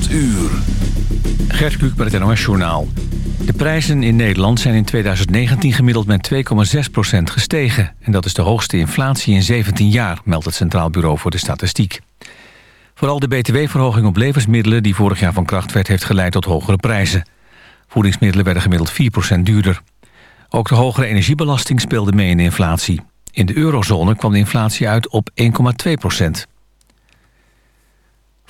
8 uur. Gert Kluk met het NOS Journaal. De prijzen in Nederland zijn in 2019 gemiddeld met 2,6% gestegen. En dat is de hoogste inflatie in 17 jaar, meldt het Centraal Bureau voor de Statistiek. Vooral de btw-verhoging op levensmiddelen die vorig jaar van kracht werd... heeft geleid tot hogere prijzen. Voedingsmiddelen werden gemiddeld 4% duurder. Ook de hogere energiebelasting speelde mee in de inflatie. In de eurozone kwam de inflatie uit op 1,2 procent.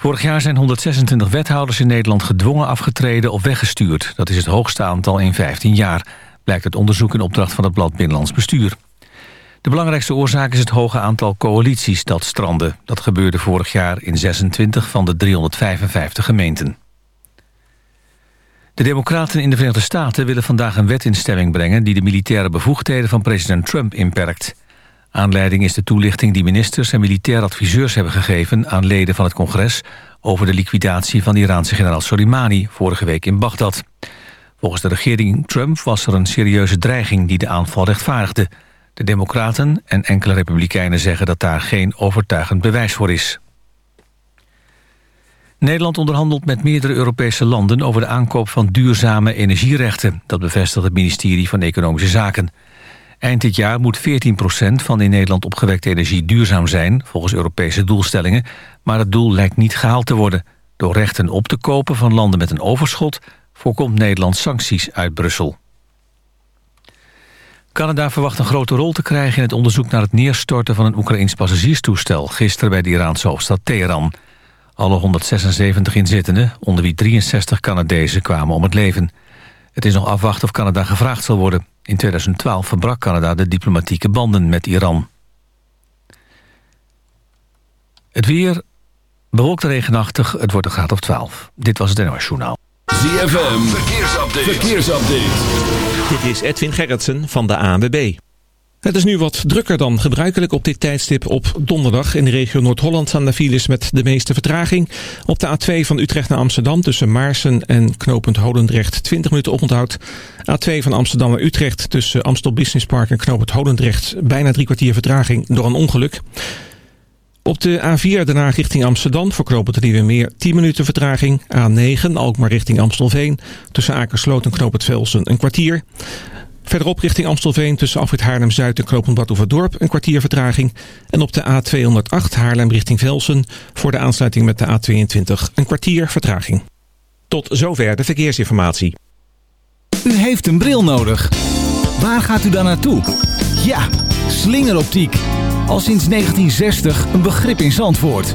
Vorig jaar zijn 126 wethouders in Nederland gedwongen afgetreden of weggestuurd. Dat is het hoogste aantal in 15 jaar, blijkt uit onderzoek in opdracht van het blad Binnenlands Bestuur. De belangrijkste oorzaak is het hoge aantal coalities dat stranden. Dat gebeurde vorig jaar in 26 van de 355 gemeenten. De democraten in de Verenigde Staten willen vandaag een wet in stemming brengen... die de militaire bevoegdheden van president Trump inperkt. Aanleiding is de toelichting die ministers en militair adviseurs hebben gegeven... aan leden van het congres over de liquidatie van de Iraanse generaal Soleimani... vorige week in Bagdad. Volgens de regering Trump was er een serieuze dreiging die de aanval rechtvaardigde. De democraten en enkele republikeinen zeggen dat daar geen overtuigend bewijs voor is. Nederland onderhandelt met meerdere Europese landen over de aankoop van duurzame energierechten. Dat bevestigt het ministerie van Economische Zaken. Eind dit jaar moet 14% van in Nederland opgewekte energie duurzaam zijn, volgens Europese doelstellingen. Maar het doel lijkt niet gehaald te worden. Door rechten op te kopen van landen met een overschot voorkomt Nederland sancties uit Brussel. Canada verwacht een grote rol te krijgen in het onderzoek naar het neerstorten van een Oekraïns passagierstoestel gisteren bij de Iraanse hoofdstad Teheran. Alle 176 inzittenden, onder wie 63 Canadezen, kwamen om het leven. Het is nog afwachten of Canada gevraagd zal worden. In 2012 verbrak Canada de diplomatieke banden met Iran. Het weer bewolkt regenachtig, het wordt een graad of 12. Dit was het NOS Journaal. ZFM, verkeersupdate. verkeersupdate. Dit is Edwin Gerritsen van de ANWB. Het is nu wat drukker dan gebruikelijk op dit tijdstip op donderdag. In de regio Noord-Holland staan de files met de meeste vertraging. Op de A2 van Utrecht naar Amsterdam tussen Maarsen en knooppunt Holendrecht 20 minuten oponthoud. A2 van Amsterdam naar Utrecht tussen Amstel Business Park en knooppunt Holendrecht bijna drie kwartier vertraging door een ongeluk. Op de A4 daarna richting Amsterdam voor knooppunt Nieuwe Meer 10 minuten vertraging. A9 Alkmaar richting Amstelveen tussen Akersloot en knooppunt Velsen een kwartier. Verderop richting Amstelveen tussen Afrit Haarlem-Zuid en Knoopend Dorp een kwartier vertraging. En op de A208 Haarlem richting Velsen voor de aansluiting met de A22 een kwartier vertraging. Tot zover de verkeersinformatie. U heeft een bril nodig. Waar gaat u dan naartoe? Ja, slingeroptiek. Al sinds 1960 een begrip in Zandvoort.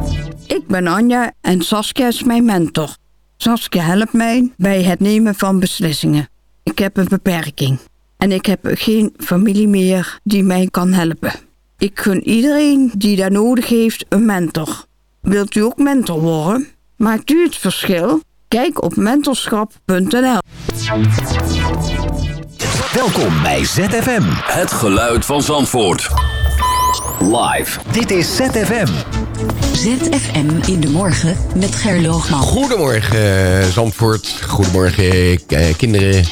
Ik ben Anja en Saskia is mijn mentor. Saskia helpt mij bij het nemen van beslissingen. Ik heb een beperking en ik heb geen familie meer die mij kan helpen. Ik gun iedereen die daar nodig heeft een mentor. Wilt u ook mentor worden? Maakt u het verschil? Kijk op mentorschap.nl. Welkom bij ZFM. Het geluid van Zandvoort. Live. Dit is ZFM. ZFM in de morgen met Gerloogman. Goedemorgen eh, Zandvoort, goedemorgen eh, kinderen,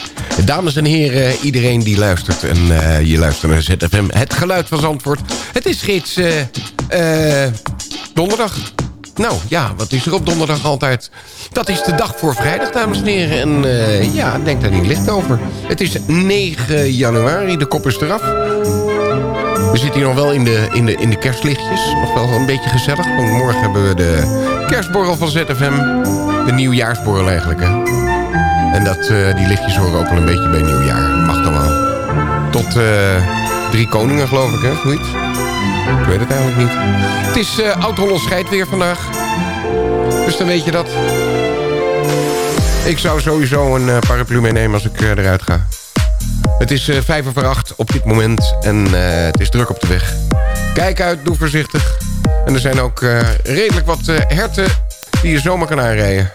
dames en heren, iedereen die luistert. En uh, je luistert naar ZFM, het geluid van Zandvoort. Het is gids donderdag. Nou ja, wat is er op donderdag altijd? Dat is de dag voor vrijdag, dames en heren. En ja, denk daar niet licht over. Het is 9 januari, de kop is eraf. We zitten hier nog wel in de, in de, in de kerstlichtjes. Nog wel een beetje gezellig. Want morgen hebben we de kerstborrel van ZFM. De nieuwjaarsborrel eigenlijk, hè. En dat, uh, die lichtjes horen ook wel een beetje bij nieuwjaar. Mag dan wel. Tot uh, drie koningen, geloof ik, hè? Zoiets. Ik weet het eigenlijk niet. Het is uh, oud-Hollands weer vandaag. Dus dan weet je dat. Ik zou sowieso een paraplu meenemen als ik eruit ga. Het is uh, vijf over acht op dit moment en het is druk op de weg. Kijk uit, doe voorzichtig. En er zijn ook redelijk wat herten die je zomaar kan aanrijden.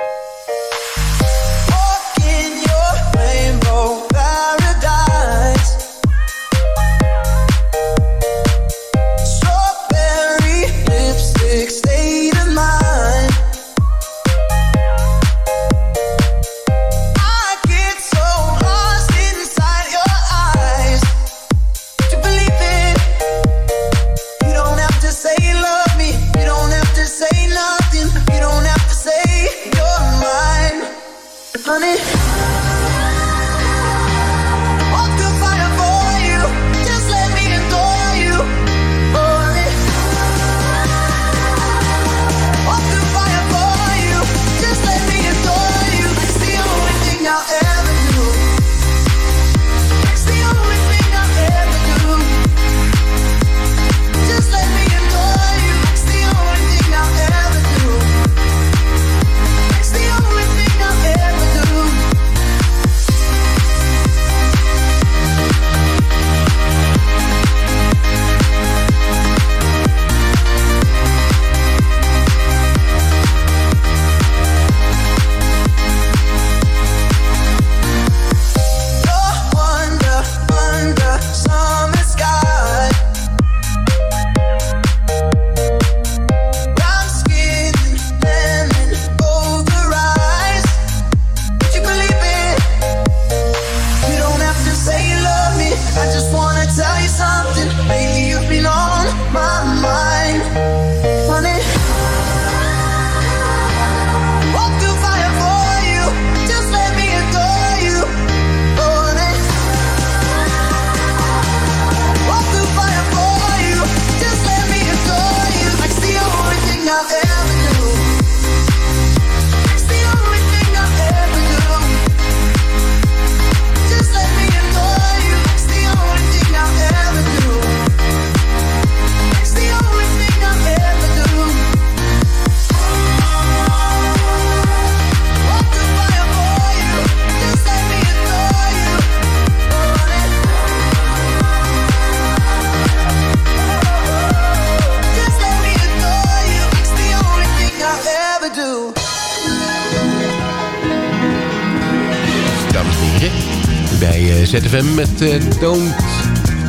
ZFM met uh, Don't...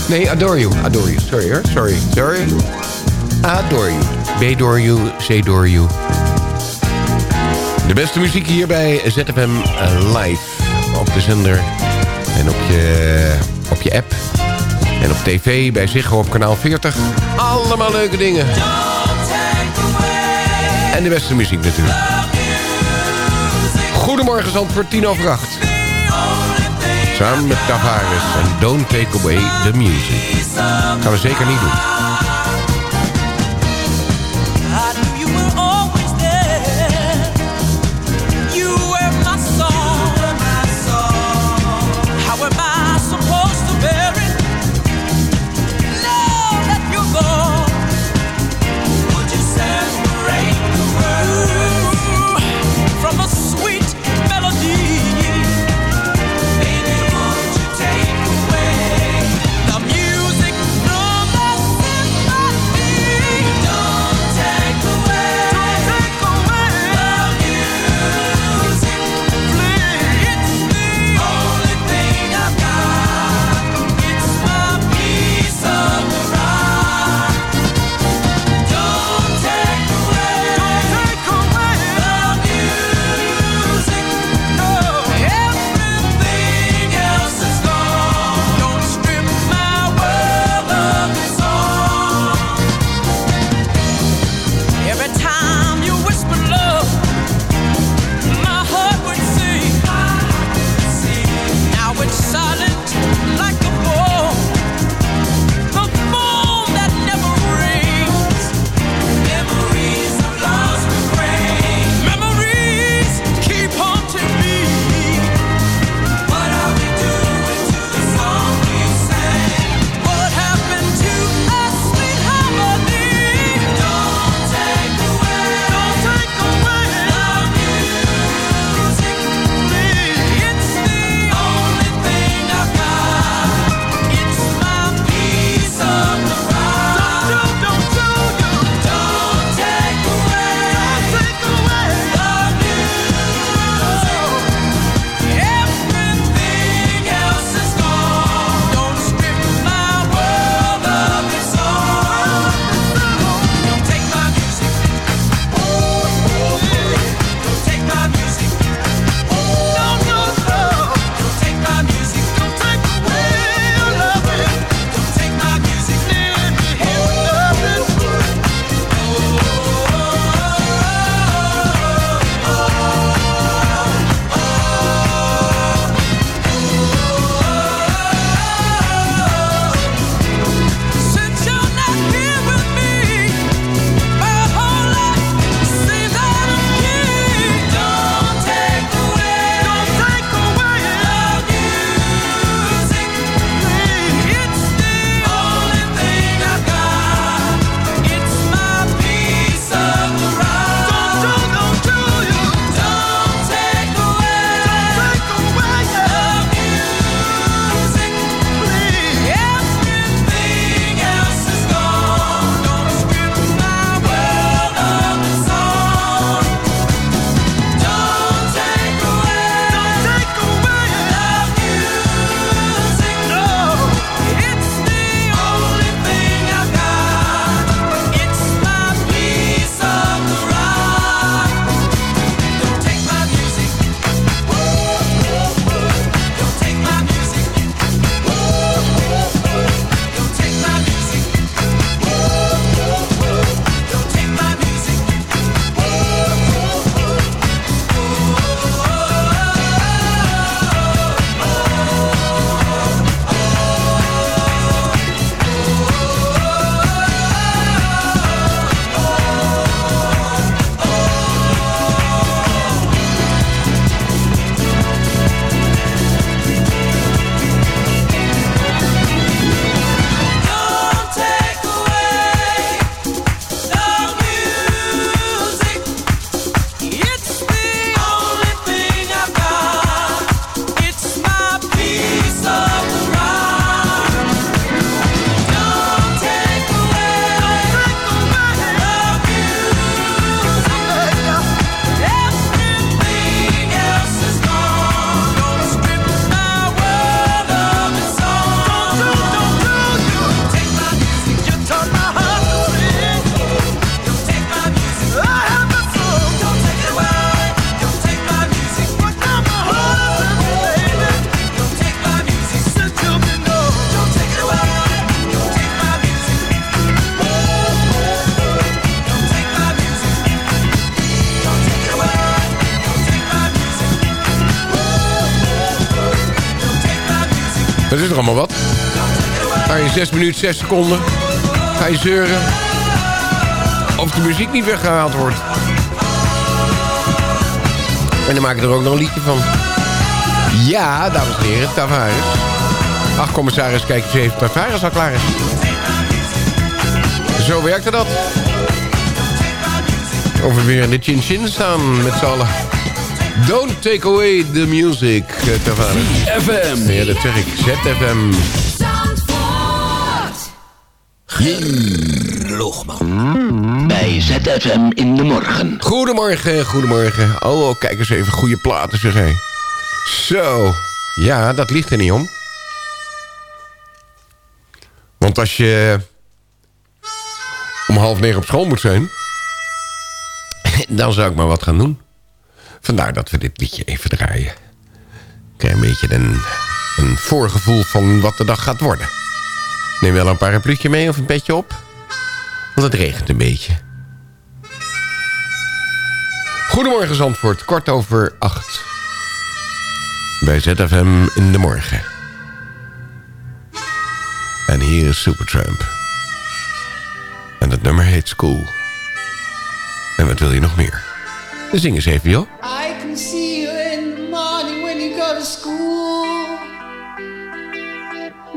Nee, Adore You. Adore You. Sorry hoor. Sorry. Sorry. Adore You. B-Door You. C-Door You. De beste muziek hier bij ZFM Live. Op de zender. En op je, op je app. En op tv bij Ziggo op kanaal 40. Allemaal leuke dingen. En de beste muziek natuurlijk. Goedemorgen, Zandvoort, tien over acht. Samen met Tavares en Don't Take Away the Music. Gaan we zeker niet doen. 6 minuten 6 seconden. Ga je zeuren. Of de muziek niet weggehaald wordt. En dan maak ik er ook nog een liedje van. Ja, dames en heren, Tavares. Ach, commissaris, kijk eens even Tavares al klaar is. Zo werkte dat. Of we weer in de chin-chin staan met z'n allen. Don't take away the music, uh, Tavares. FM. Ja, dat zeg ik. ZFM. Logman. Bij ZFM in de morgen. Goedemorgen, goedemorgen. Oh, oh, kijk eens even. Goede platen, zeg hé. Zo. Ja, dat ligt er niet om. Want als je om half negen op school moet zijn... dan zou ik maar wat gaan doen. Vandaar dat we dit liedje even draaien. Krijg een beetje een, een voorgevoel van wat de dag gaat worden. Neem wel een parapluutje mee of een petje op. Want het regent een beetje. Goedemorgen Zandvoort, kort over acht. Bij ZFM in de morgen. En hier is Supertramp. En het nummer heet School. En wat wil je nog meer? Zing eens even, joh. I can see you in the morning when you go to school.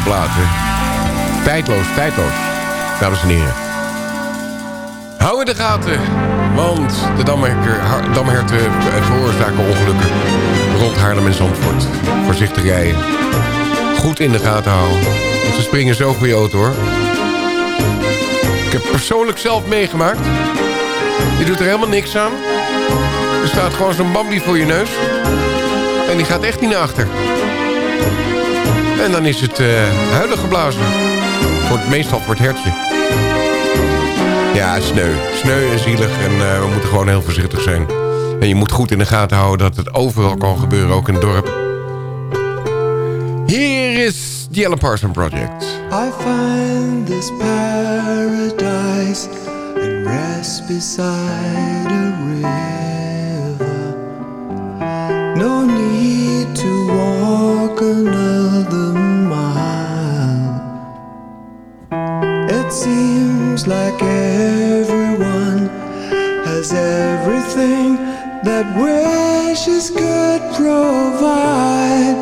Prachtige. Tijdloos, tijdloos. Dames en heren. Hou in de gaten. Want de damherten eh, veroorzaken ongelukken rond Haarlem en Zandvoort. Voorzichtig rijden. Goed in de gaten houden. Ze springen zo voor je auto hoor. Ik heb persoonlijk zelf meegemaakt. Je doet er helemaal niks aan. Er staat gewoon zo'n Bambi voor je neus. En die gaat echt niet naar achter. En dan is het eh huilen geblazen. Voor het, meestal voor het hertje. Ja, sneu. Sneu en zielig. En eh, we moeten gewoon heel voorzichtig zijn. En je moet goed in de gaten houden dat het overal kan gebeuren. Ook in het dorp. Hier is the Alan Parson Project. I find this paradise and rest beside a river. No need to walk seems like everyone has everything that wishes could provide.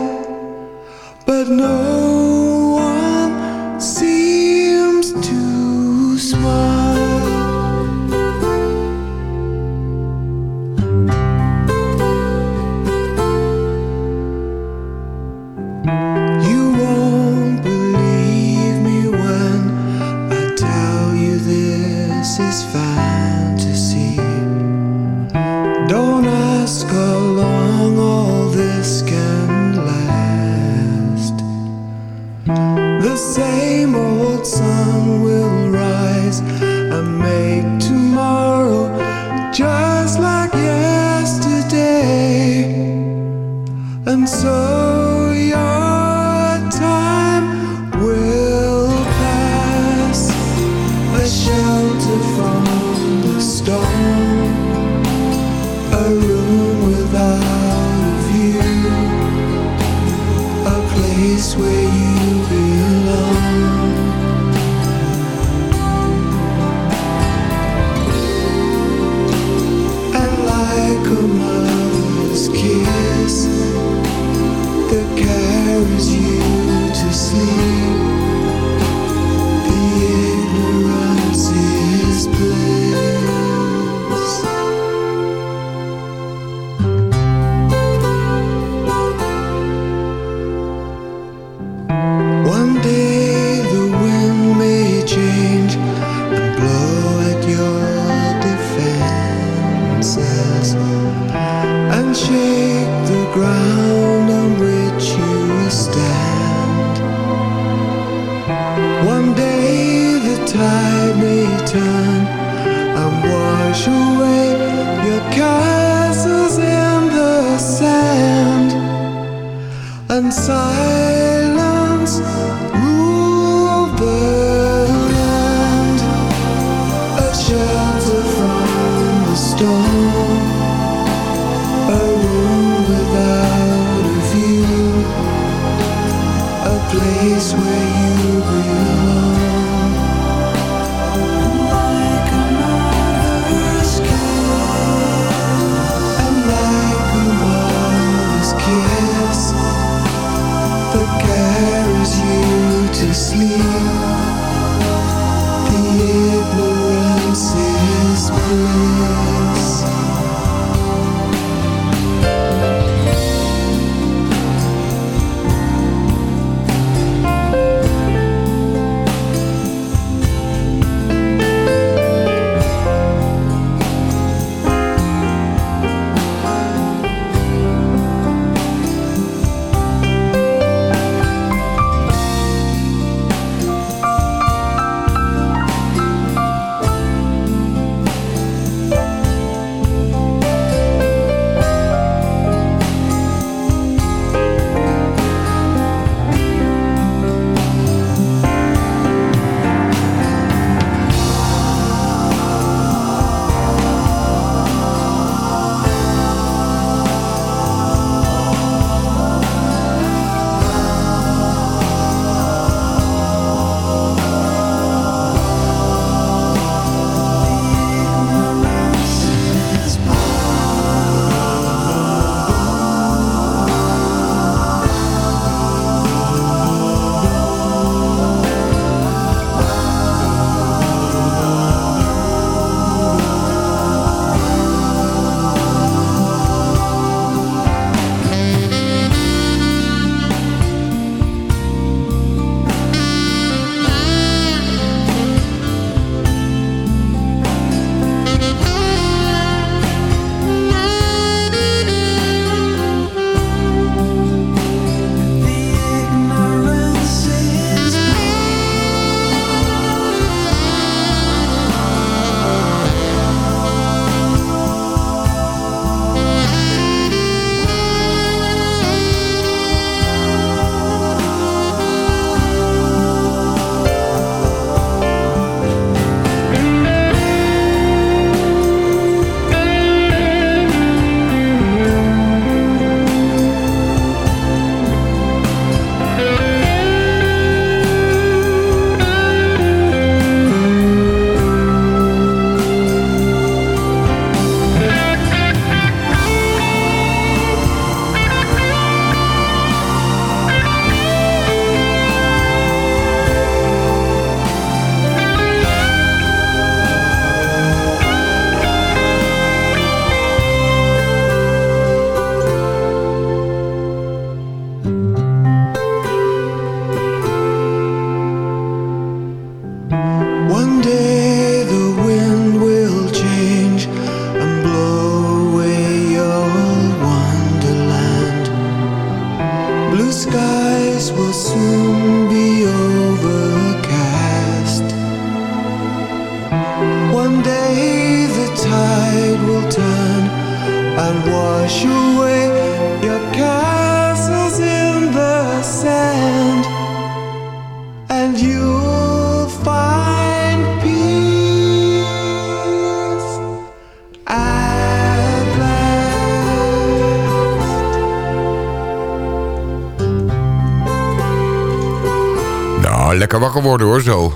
worden hoor, zo.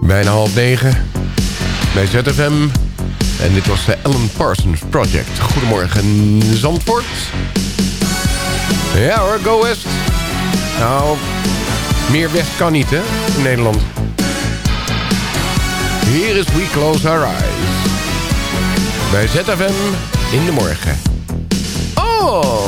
Bijna half negen bij ZFM. En dit was de Ellen Parsons Project. Goedemorgen Zandvoort. Ja hoor, go west. Nou, meer west kan niet hè, in Nederland. Hier is We Close Our Eyes. Bij ZFM in de morgen. Oh!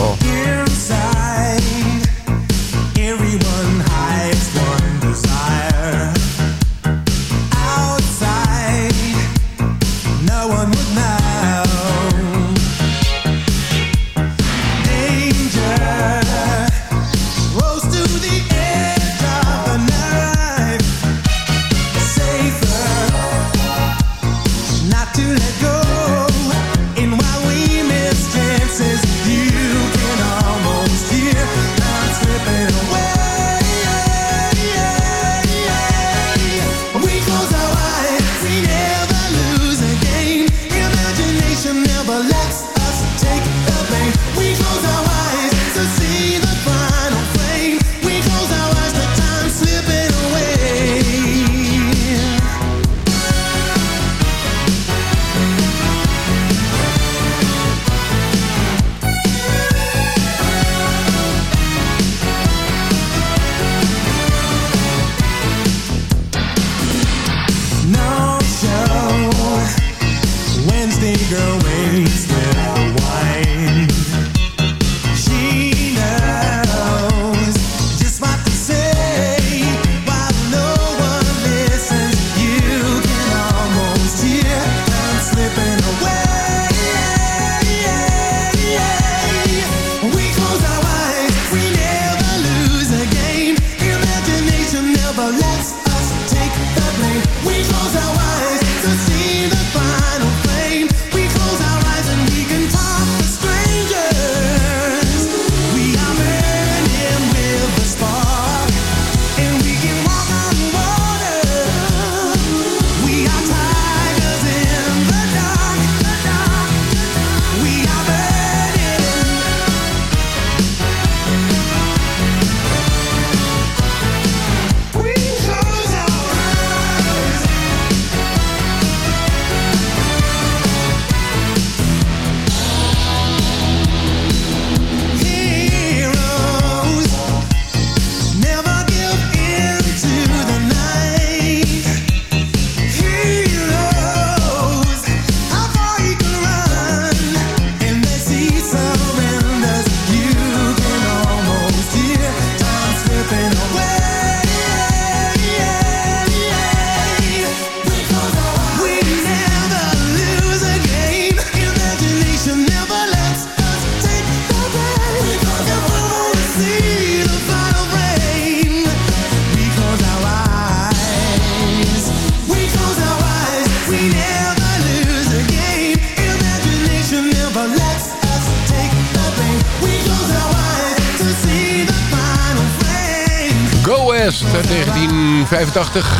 85.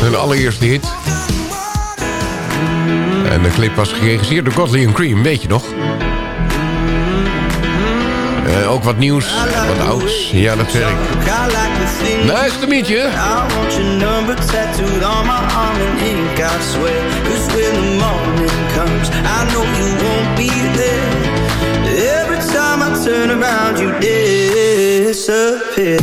Hun allereerste hit. En de clip was geregisseerd door Godley Cream, weet je nog? Uh, ook wat nieuws, wat ouds. Ja, dat zeg ik. Nice to meet you. Every time I turn around, you disappear.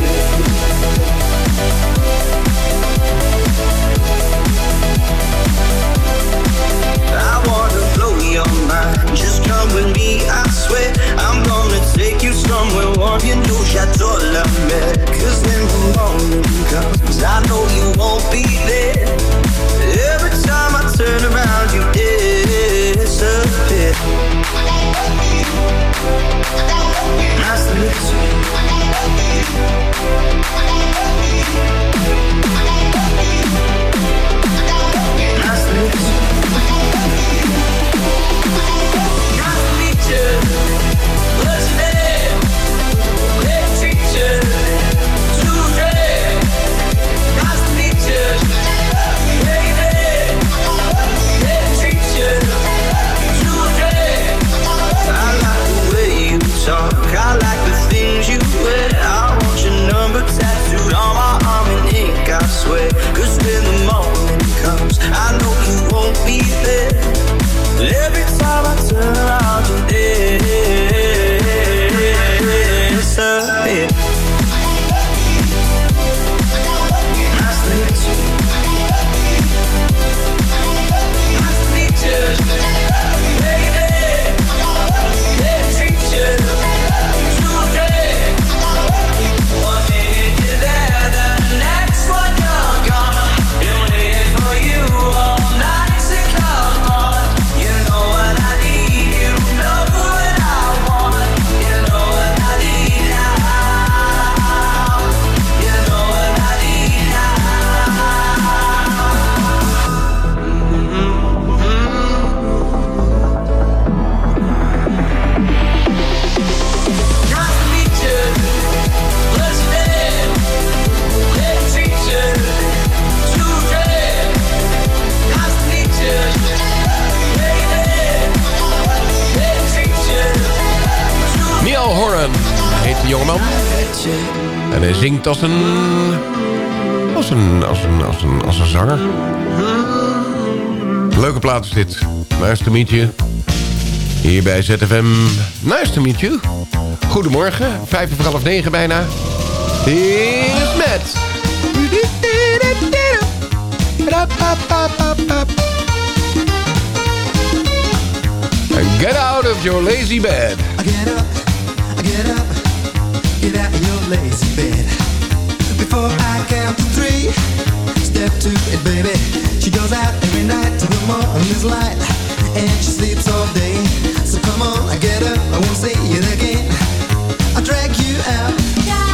more, you know j'adore la mer. Cause when the morning comes, I know you won't be there. Every time I turn around, you disappear. Nice to meet you. Als een... Als een, als een, als een, als een zanger. Leuke plaat is dit. Nice to meet you. Hier bij ZFM. Nice to meet you. Goedemorgen. Vijf over half negen bijna. Hier is. And get out of your lazy bed. Get up, get up, get out of your lazy bed. Before I count to three, step to it, baby. She goes out every night till the morning's light, and she sleeps all day. So come on, I get up, I won't say it again. I'll drag you out. I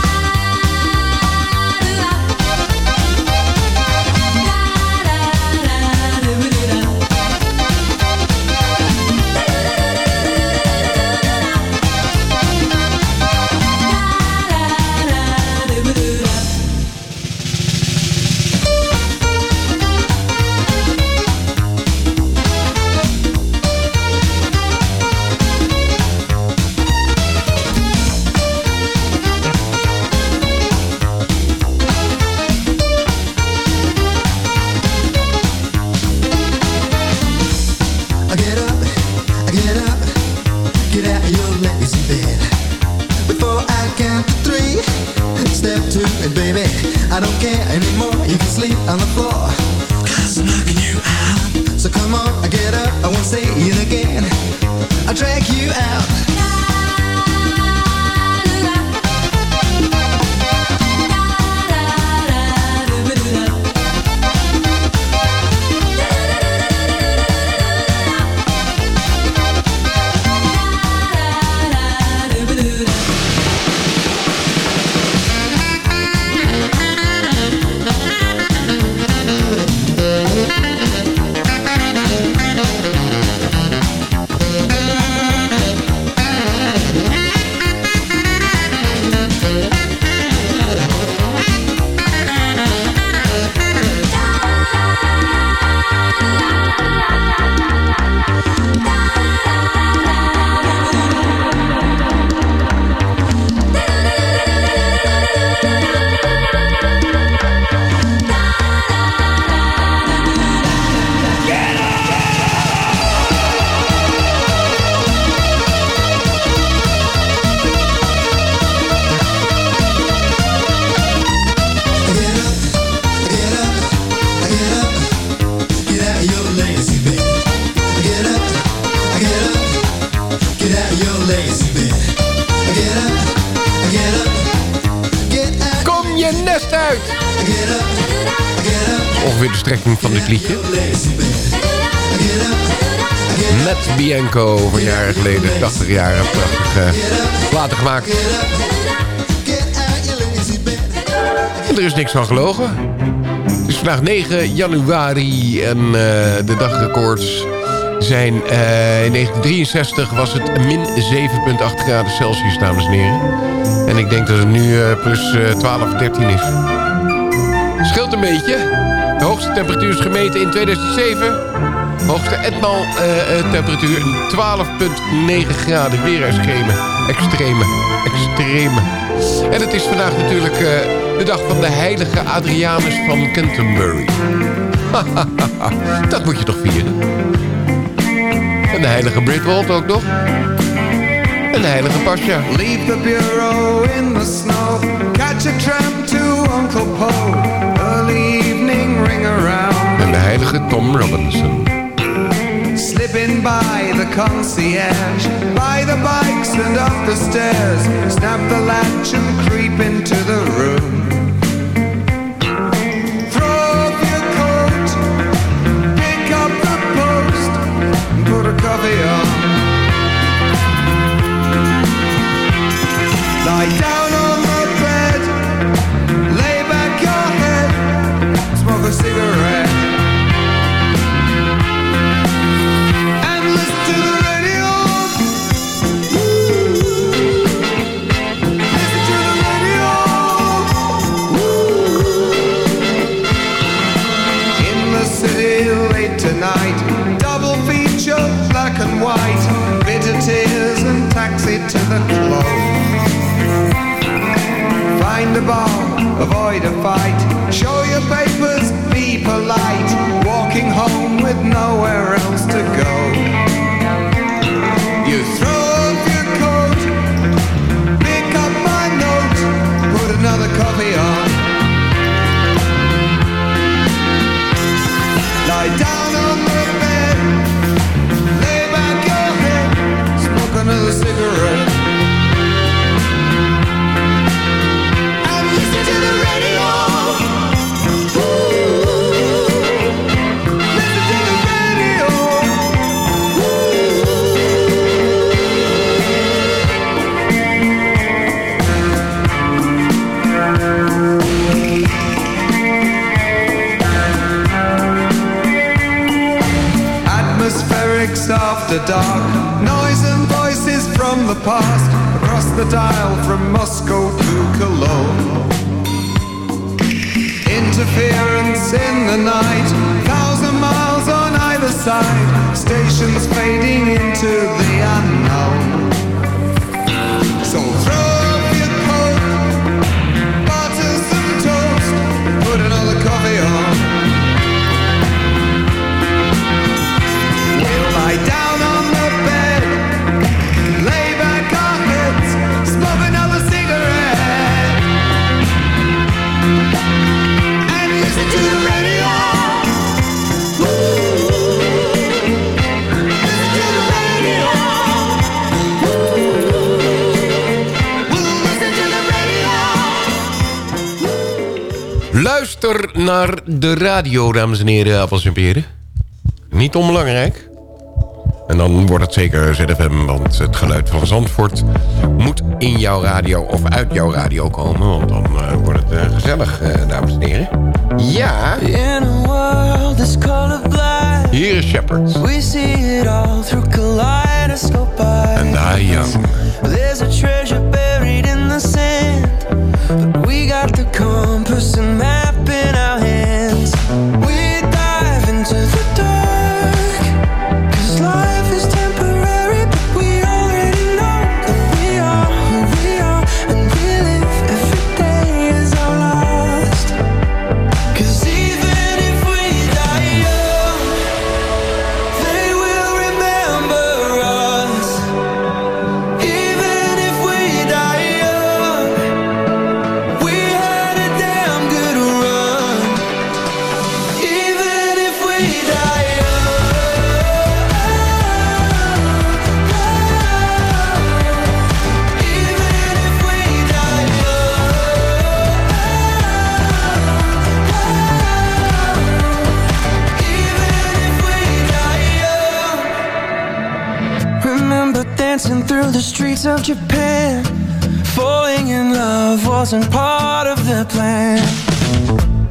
niks van gelogen. Het is vandaag 9 januari en eh, de dagrecords zijn... eh, in 1963 was het min 7,8 graden Celsius, dames en heren. En ik denk dat het nu eh, plus eh, 12 of 13 is. Scheelt een beetje. De hoogste temperatuur is gemeten in 2007. Hoogste etmaal eh, temperatuur 12,9 graden. Weer extreme, extreme, extreme. En het is vandaag natuurlijk de dag van de heilige Adrianus van Canterbury. Dat moet je toch vieren? En de heilige Britwold ook nog. En de heilige Pasja. Leave the bureau in the snow. Catch a tram to Uncle Poe. Early evening ring around. En de heilige Tom Robinson. Slipping by the concierge. By the bikes and up the stairs. Snap the latch and creep into the to the club. Find a bar, avoid a fight. Show your papers, be polite. Walking home with nowhere else to go. After dark. Noise and voices from the past. Across the dial from Moscow to Cologne. Interference in the night. Thousand miles on either side. Stations fading into the unknown. So throw up your coat. Butter some toast. Put another coffee on Luister naar de radio, dames en heren, appels en peren. Niet onbelangrijk. En dan wordt het zeker ZFM, want het geluid van Zandvoort... moet in jouw radio of uit jouw radio komen. Want dan eh, wordt het eh, gezellig, eh, dames en heren. Ja, In a world that's colorblind, hier is Shepard. we see it all through kaleidoscope eyes. En Die Young. There's a streets of Japan. Falling in love wasn't part of the plan.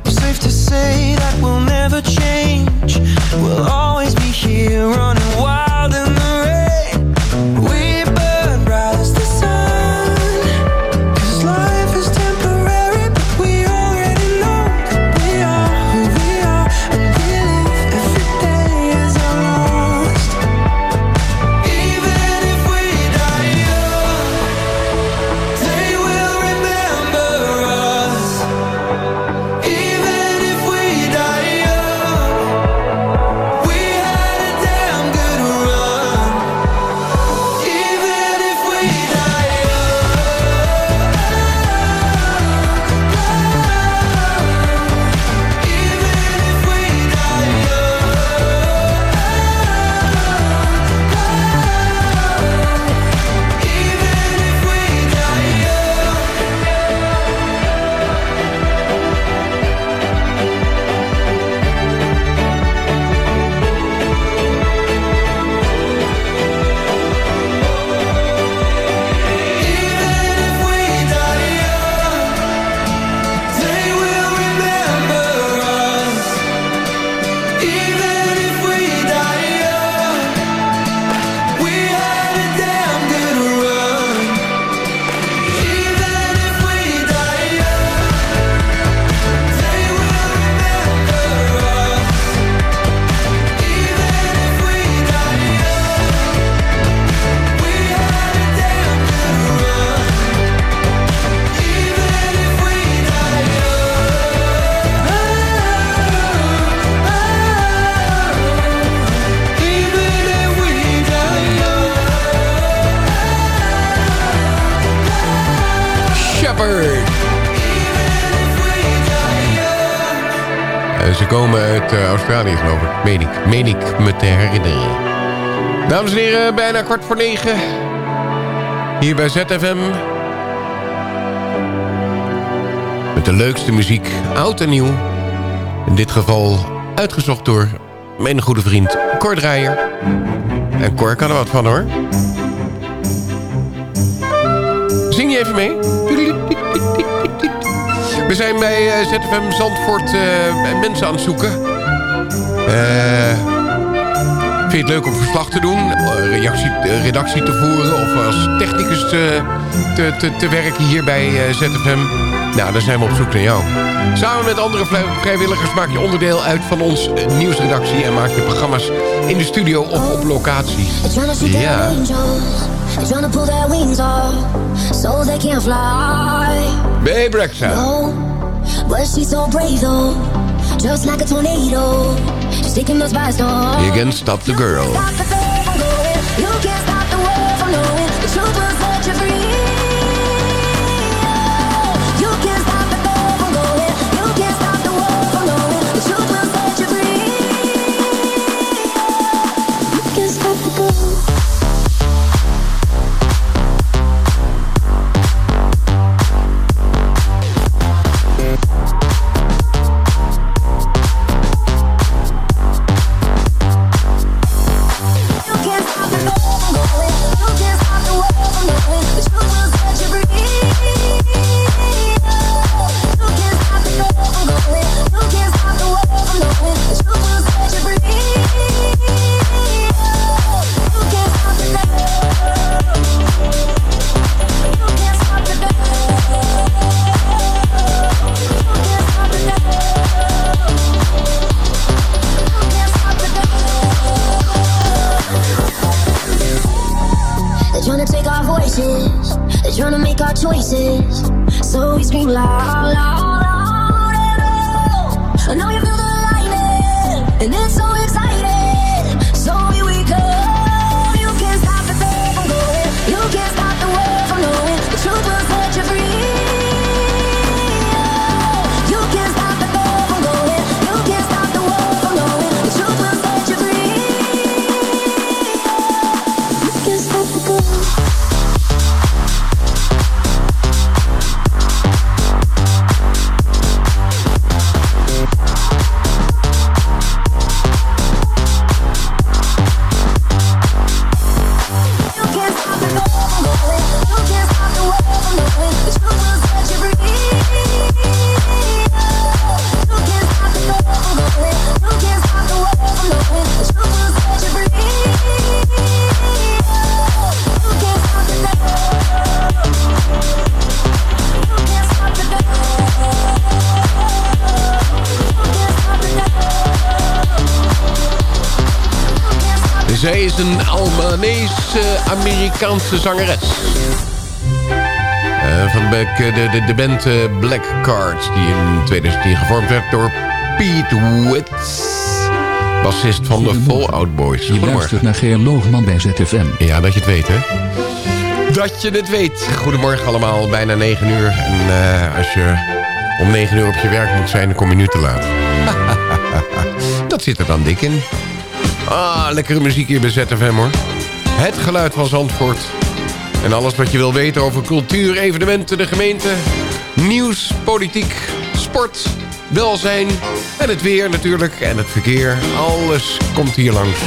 Safe to say that we'll never change. We'll always be here running wild ik. Meen ik. Meen ik me te herinneren. Dames en heren, bijna kwart voor negen. Hier bij ZFM. Met de leukste muziek, oud en nieuw. In dit geval uitgezocht door mijn goede vriend Cor Draaier. En Cor kan er wat van hoor. Zing je even mee? We zijn bij eh, ZFM Zandvoort eh, mensen aan het zoeken. Eh... Vind je het leuk om verslag te doen, eh, reactie, eh, redactie te voeren... of als technicus te, te, te, te werken hier bij ZFM? Nou, dan zijn we op zoek naar jou. Samen met andere vrij- vrijwilligers maak je onderdeel uit van ons nieuwsredactie... en maak je programma's in de studio of op locatie. Ja. Brexa. No, but she's so brave though, just like a tornado, just taking us by storm. You can stop the girl. Zij is een Albanese-Amerikaanse zangeres. Eh, van de, de, de, de band eh, Black Cards... die in 2010 gevormd werd door Pete Witts. Bassist van de Fallout Boys. Je luistert naar Geer Loogman bij ZFM. Ja, dat je het weet, hè? Dat je het weet. Goedemorgen allemaal, bijna 9 uur. En eh, als je om 9 uur op je werk moet zijn, dan kom je nu te laat. dat zit er dan dik in. Ah, lekkere muziek hier bij ZFM, hoor. Het geluid van Zandvoort. En alles wat je wil weten over cultuur, evenementen, de gemeente... nieuws, politiek, sport, welzijn... en het weer natuurlijk, en het verkeer. Alles komt hier langs.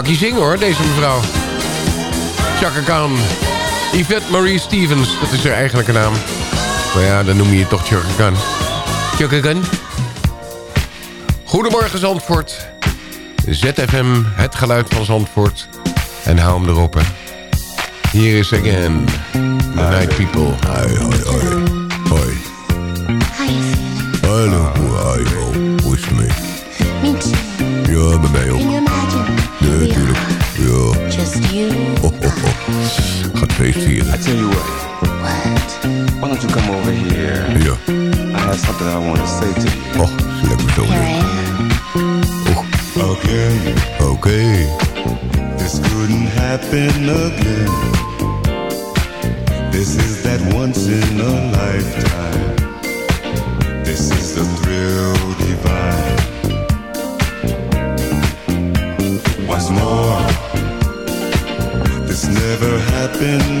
Pakje zingen hoor, deze mevrouw. Chaka Khan. Yvette Marie Stevens, dat is haar eigenlijke naam. Maar ja, dan noem je je toch Chaka Khan. Chaka Khan. Goedemorgen Zandvoort. ZFM, het geluid van Zandvoort. En hou hem erop, hè. Hier is again. The Night People. Hoi, hoi, hoi. Hoi. Hallo, hoi, ho. Hoe is het mee? Ja, bij mij ook. Gaat feest vieren. I tell you what. What? Why don't you come over here? Ja. I have something I want to say to you. Och, lekker zo leuk. Again. Oké. This couldn't happen again. This is that once in a lifetime. This is the thrill been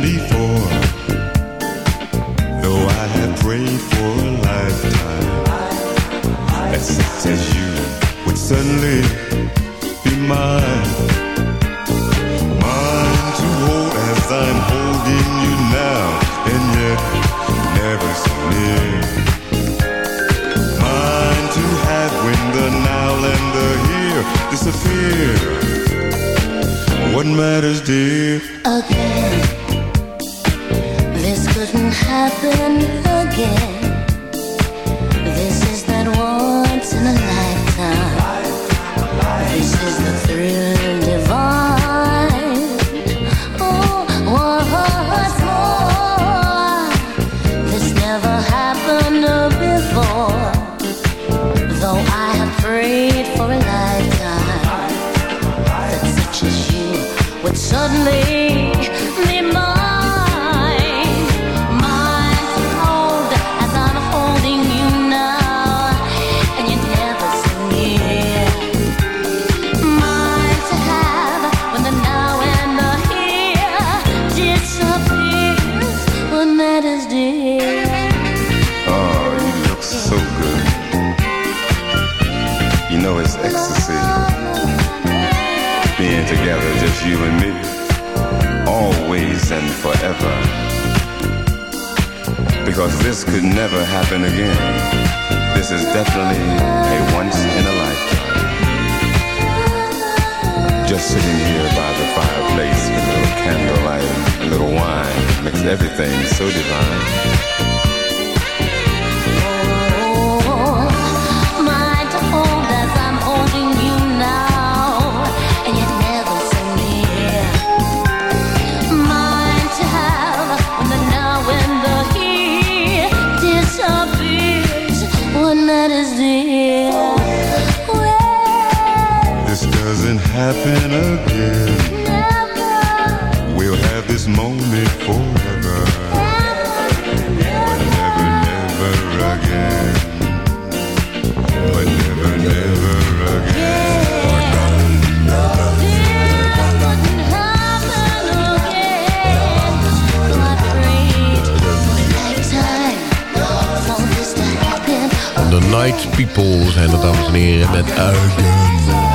People zijn het, dames en heren, met Again.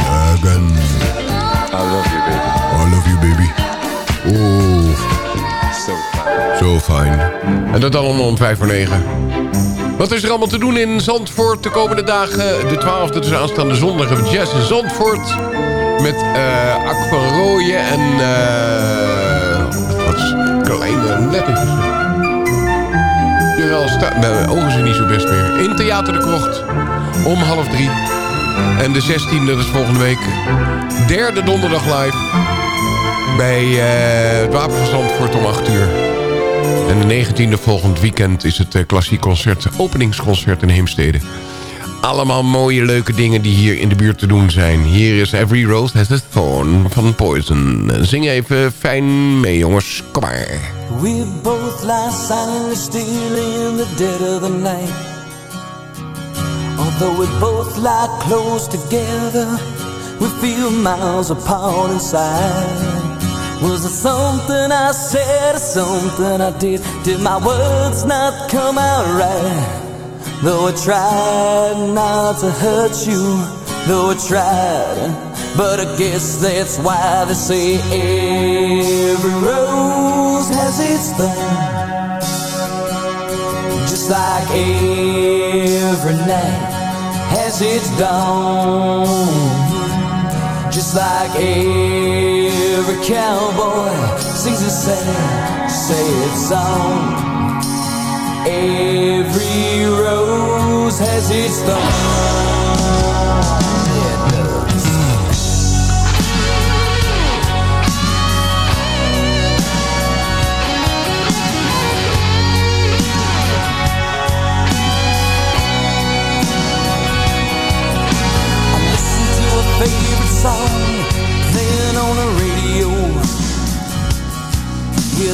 Again. I love you, baby. I love you, baby. Oeh, So fine. zo fijn. En dat allemaal om vijf voor negen. Wat is er allemaal te doen in Zandvoort de komende dagen? De 12e, dus aanstaande zondag, hebben Jazz in Zandvoort. Met eh Ak van Rooyen en... eh wat kleine lettertjes. Jawel, sta- mijn ogen zijn niet zo best meer. In Theater de Krocht. Om half drie. En de 16e, dat is volgende week. Derde donderdag live. Bij eh, het Wapen van Zandvoort om 8 uur. En de 19e volgend weekend is het eh, klassiek concert. Openingsconcert in Heemstede. Allemaal mooie, leuke dingen die hier in de buurt te doen zijn. Hier is Every Rose Has a Thorn van Poison. Zing even fijn mee, jongens. Kom maar. We both lie silently still in the dead of the night. Although we both lie close together, we feel miles apart inside. Was it something I said or something I did? Did my words not come out right? Though I tried not to hurt you, though I tried But I guess that's why they say every rose has its thorn. Just like every night has its dawn. Just like every cowboy sings a sad, sad song. Every rose has its thorn.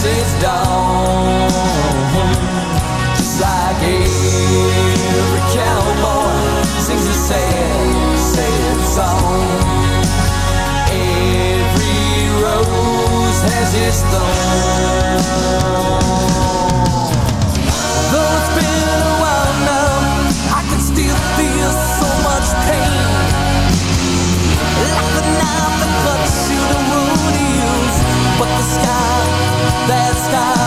its dawn, just like every cowboy sings a sad, sad song. Every rose has its thorn. Though it's been a while now, I can still feel so much pain. Like a knife that cuts wound but the sky, that sky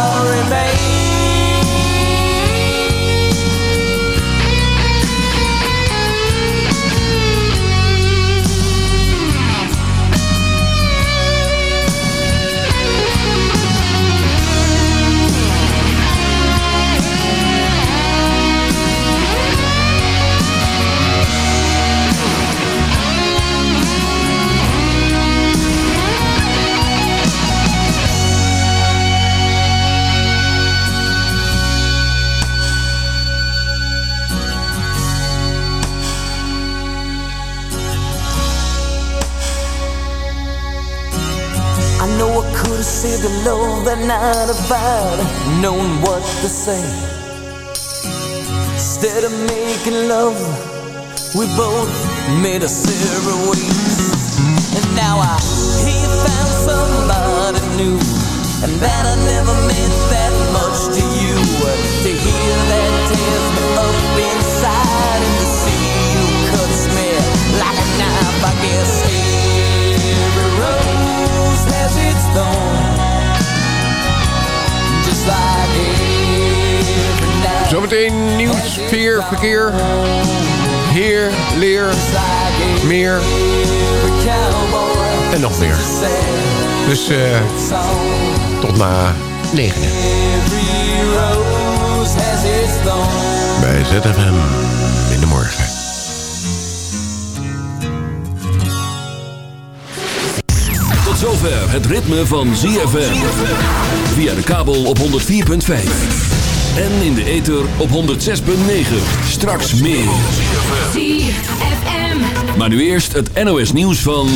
sim Dus eh tot na 9 Every rose has its thorn. bij ZFM in de morgen. Tot zover het ritme van ZFM. Via de kabel op 104.5. En in de ether op 106.9. Straks meer. ZFM. Maar nu eerst het NOS nieuws van...